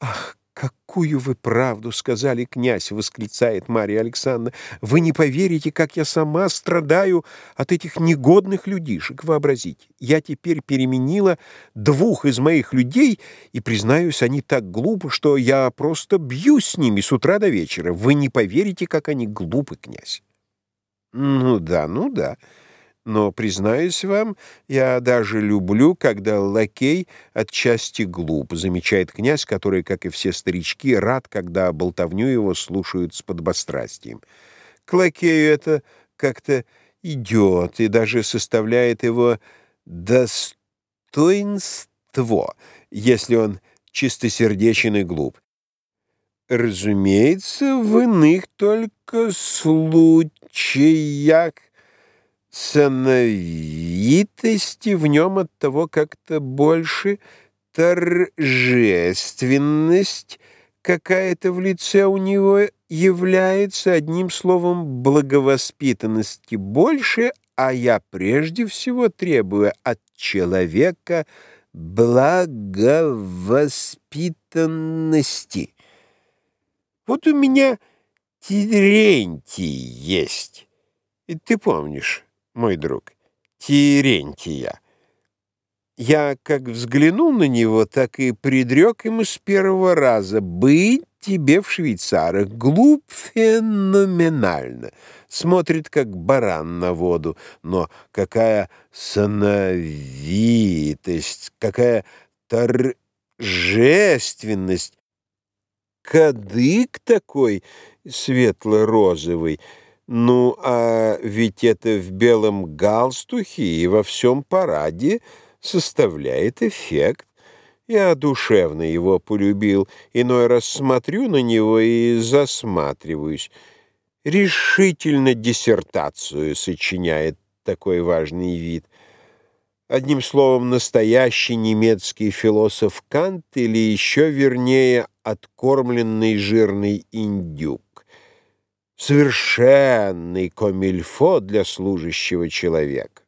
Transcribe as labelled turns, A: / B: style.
A: «Ах, какую вы правду сказали, князь!» — восклицает Марья Александровна. «Вы не поверите, как я сама страдаю от этих негодных людишек. Вообразите, я теперь переменила двух из моих людей, и, признаюсь, они так глупы, что я просто бью с ними с утра до вечера. Вы не поверите, как они глупы, князь!» «Ну да, ну да». Но, признаюсь вам, я даже люблю, когда лакей отчасти глуп, замечает князь, который, как и все старички, рад, когда болтовню его слушают с подбострастием. К лакею это как-то идет и даже составляет его достоинство, если он чистосердечен и глуп. Разумеется, в иных только случаях сановитости в нем от того как-то больше, торжественность какая-то в лице у него является, одним словом, благовоспитанности больше, а я прежде всего требую от человека благовоспитанности. Вот у меня Терентий есть, и ты помнишь мой друг, Терентия. Я как взглянул на него, так и предрек ему с первого раза быть тебе в швейцарах. Глуп феноменально. Смотрит, как баран на воду. Но какая сановитость, какая торжественность. Кадык такой светло-розовый — ну, а ведь это в белом галстухе и во всем параде составляет эффект. Я душевно его полюбил, иной раз смотрю на него и засматриваюсь. Решительно диссертацию сочиняет такой важный вид. Одним словом, настоящий немецкий философ Кант или еще вернее откормленный жирный индюк совершенный комильфо для служащего человека.